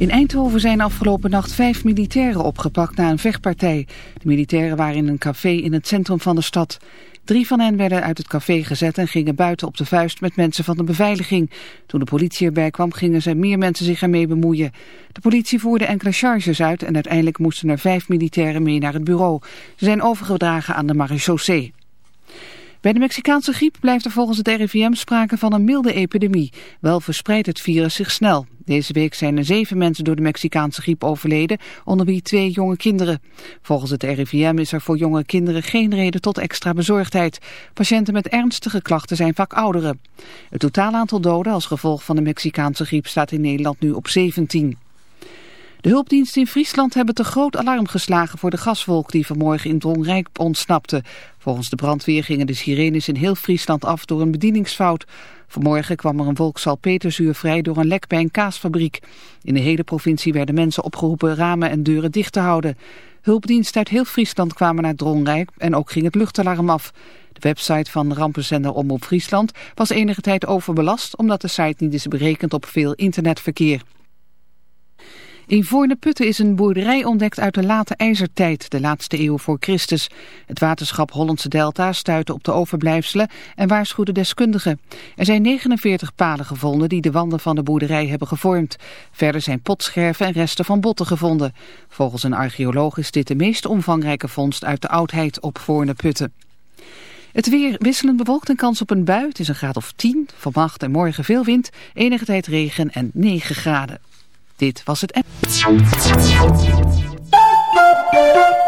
In Eindhoven zijn afgelopen nacht vijf militairen opgepakt na een vechtpartij. De militairen waren in een café in het centrum van de stad. Drie van hen werden uit het café gezet en gingen buiten op de vuist met mensen van de beveiliging. Toen de politie erbij kwam gingen ze meer mensen zich ermee bemoeien. De politie voerde enkele charges uit en uiteindelijk moesten er vijf militairen mee naar het bureau. Ze zijn overgedragen aan de marechaussee. Bij de Mexicaanse griep blijft er volgens het RIVM sprake van een milde epidemie. Wel verspreidt het virus zich snel. Deze week zijn er zeven mensen door de Mexicaanse griep overleden, onder wie twee jonge kinderen. Volgens het RIVM is er voor jonge kinderen geen reden tot extra bezorgdheid. Patiënten met ernstige klachten zijn vaak ouderen. Het totaal aantal doden als gevolg van de Mexicaanse griep staat in Nederland nu op 17. De hulpdiensten in Friesland hebben te groot alarm geslagen voor de gaswolk die vanmorgen in Drongrijk ontsnapte. Volgens de brandweer gingen de sirenes in heel Friesland af door een bedieningsfout. Vanmorgen kwam er een wolk salpeterzuur vrij door een lek bij een kaasfabriek. In de hele provincie werden mensen opgeroepen ramen en deuren dicht te houden. Hulpdiensten uit heel Friesland kwamen naar Drongrijk en ook ging het luchtalarm af. De website van rampenzender Omroep Friesland was enige tijd overbelast omdat de site niet is berekend op veel internetverkeer. In Voorne-Putten is een boerderij ontdekt uit de late ijzertijd, de laatste eeuw voor Christus. Het waterschap Hollandse Delta stuitte op de overblijfselen en waarschuwde deskundigen. Er zijn 49 palen gevonden die de wanden van de boerderij hebben gevormd. Verder zijn potscherven en resten van botten gevonden. Volgens een archeoloog is dit de meest omvangrijke vondst uit de oudheid op Voorne-Putten. Het weer wisselend bewolkt en kans op een bui. Het is een graad of 10. Vannacht en morgen veel wind, enige tijd regen en 9 graden. Dit was het...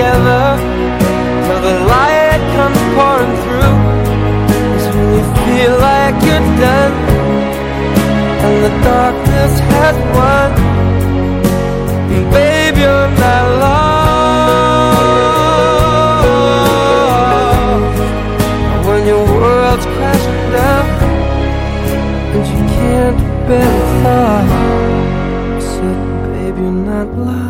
Together till the light comes pouring through. It's when you feel like you're done and the darkness has won. And babe, you're not lost. When your world's crashing down and you can't bear the thought, I babe, you're not lost.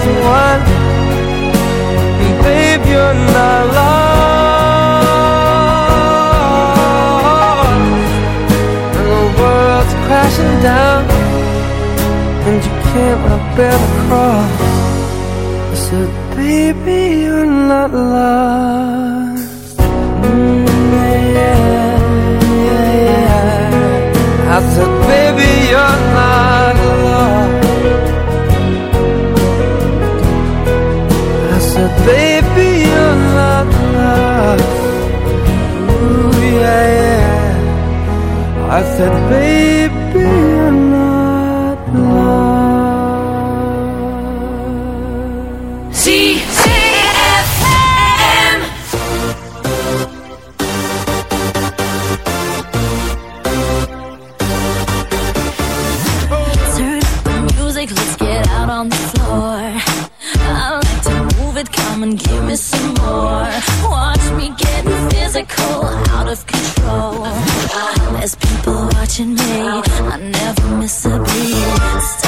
has won. And babe, you're not lost, and the world's crashing down, and you can't bear the cross. I said, baby, you're not lost. Mm, yeah, yeah, yeah. I said, baby, you're not I said, baby, you're not lost. ZFM. Turn up the music, let's get out on the floor. I like to move it, come and give me some more. Physical, out of control. There's people watching me, I never miss a beat.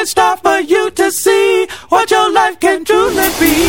it's time for you to see what your life can truly be.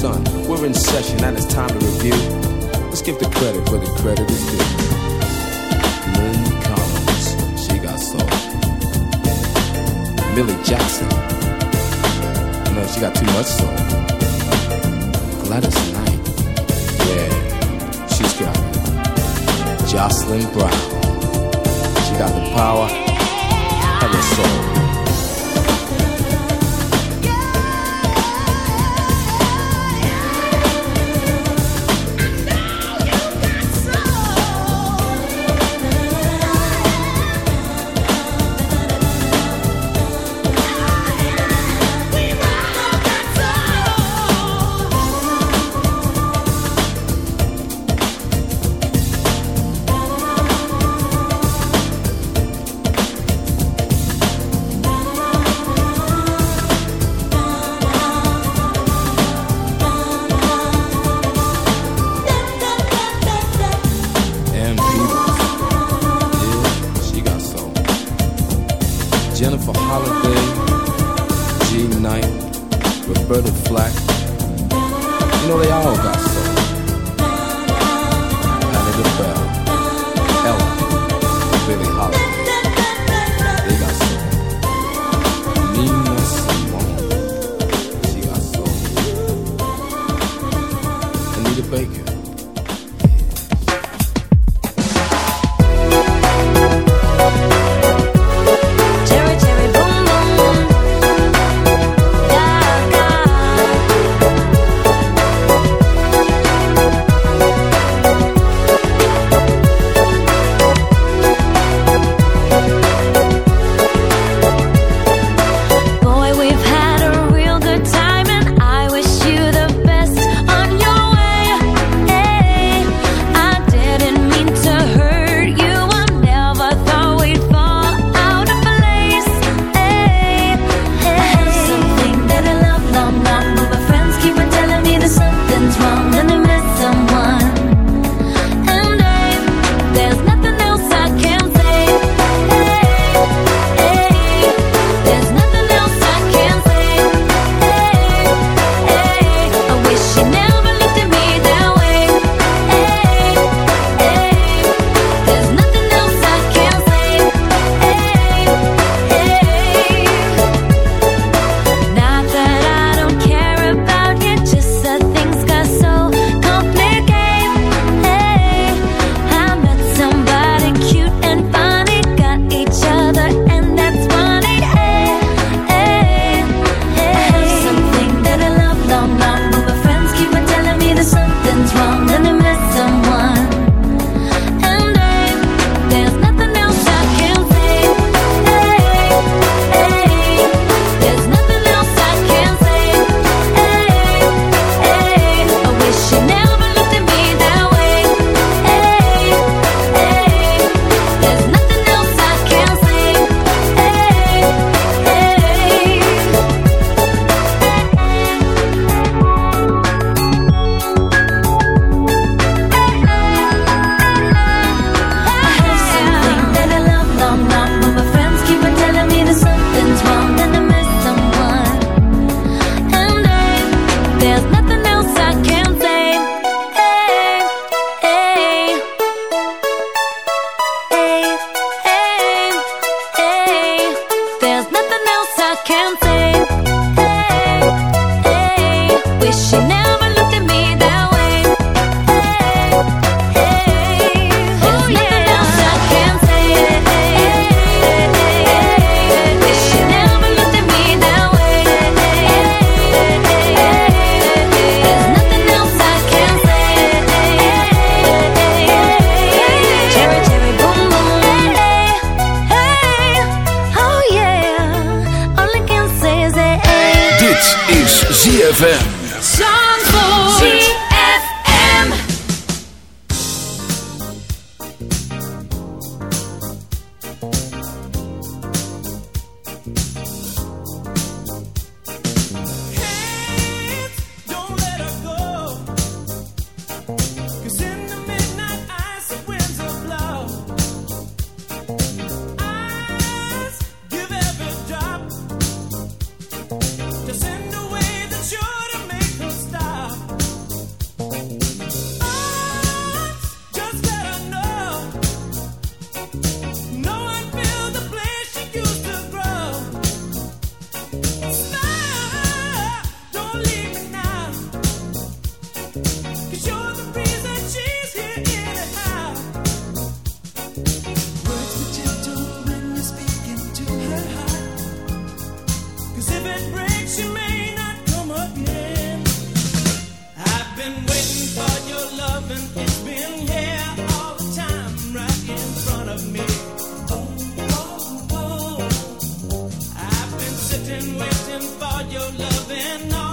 Sun. We're in session and it's time to review. Let's give the credit where the credit is due. Lyn Collins, she got soul. Millie Jackson, know she got too much soul. Gladys Knight, yeah, she's got it. Jocelyn Brown, she got the power and the soul. Sitting waiting for your love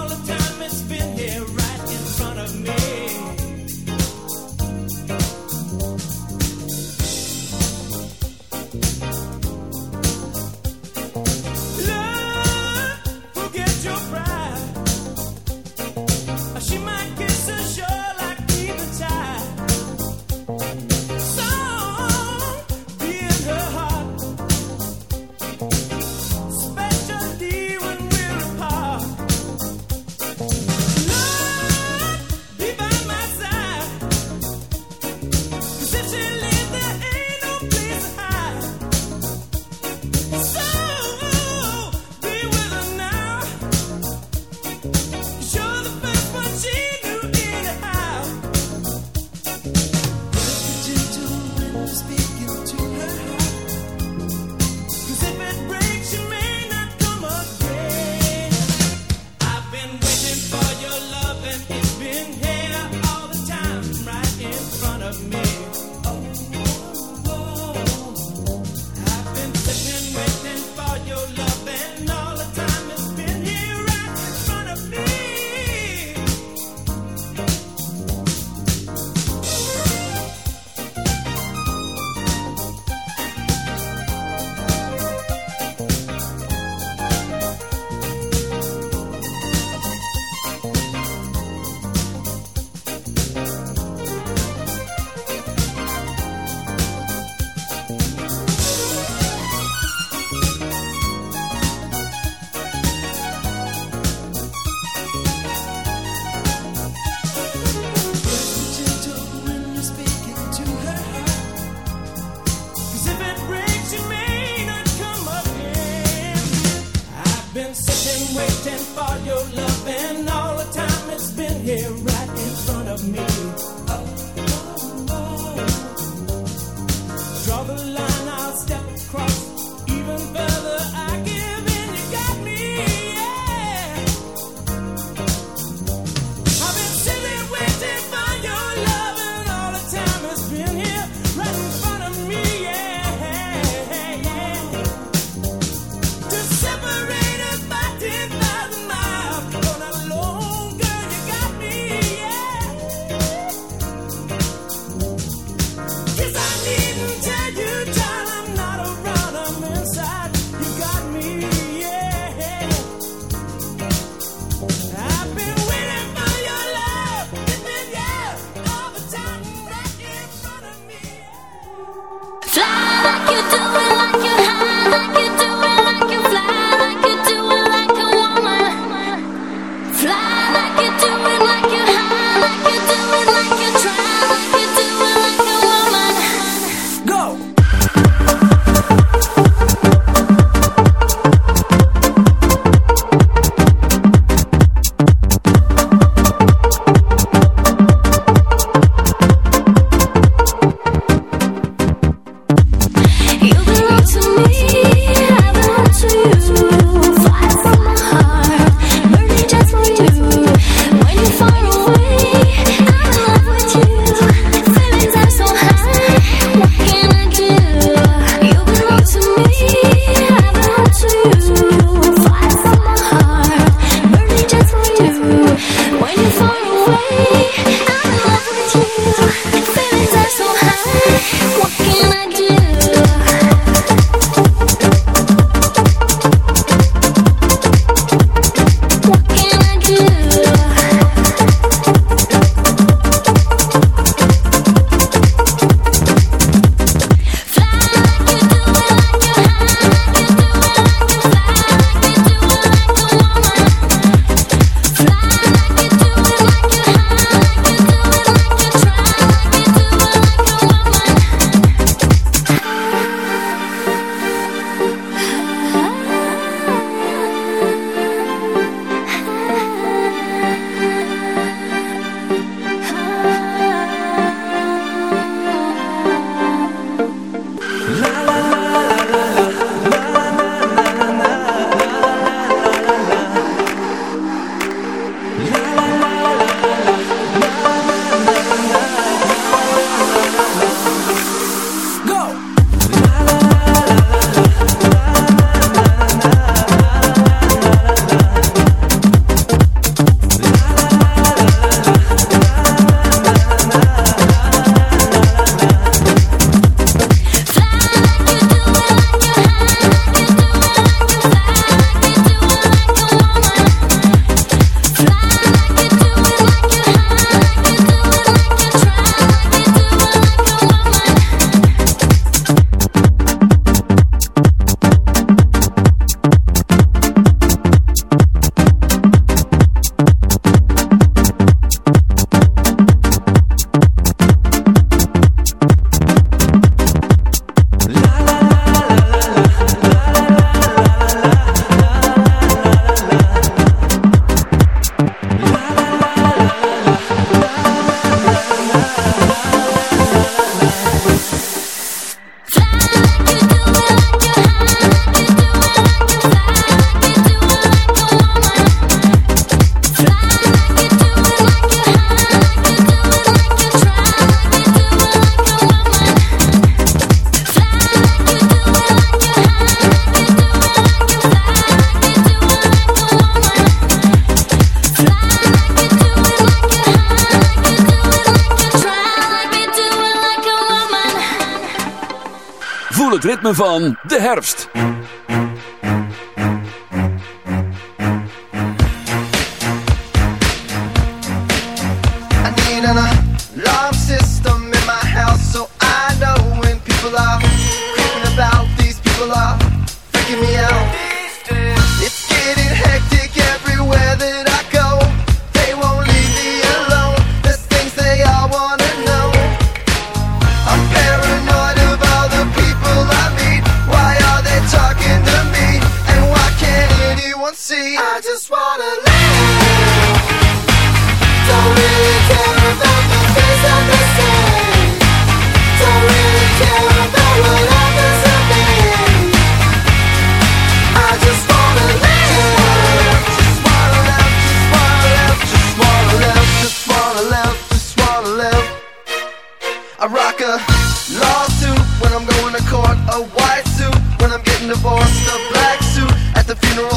van de herfst.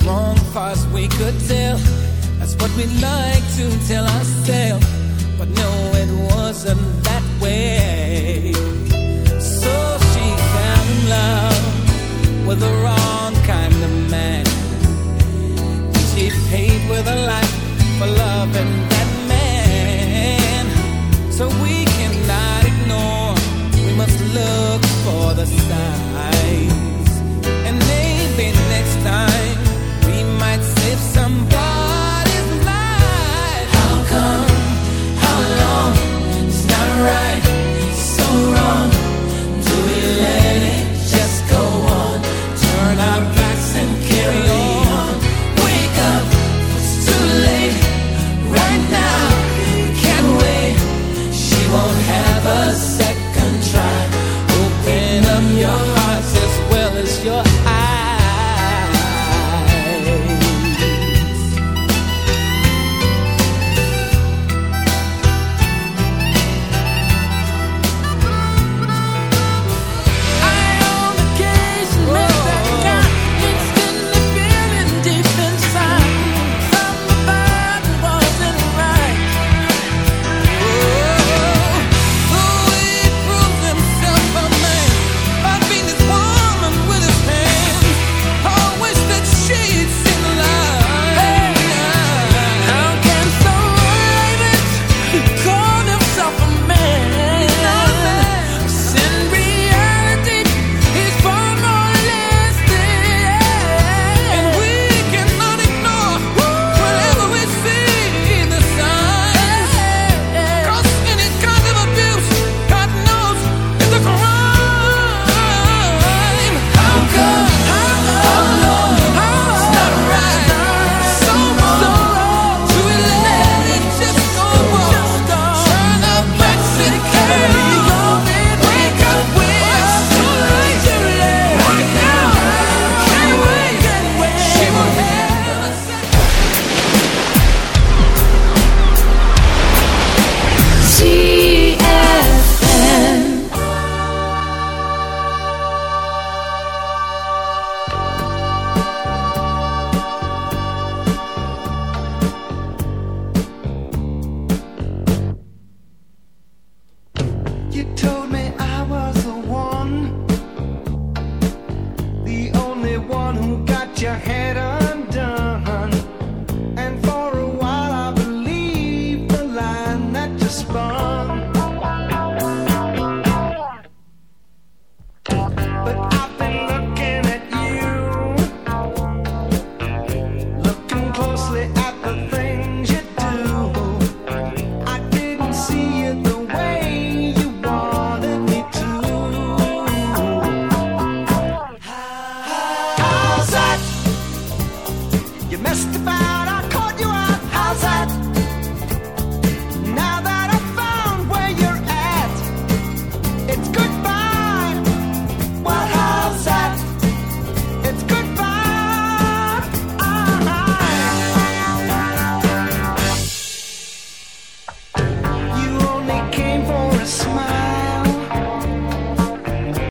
is wrong, far as we could tell. That's what we like to tell ourselves. But no, it wasn't that way. So she fell in love with the wrong kind of man. She paid with a life.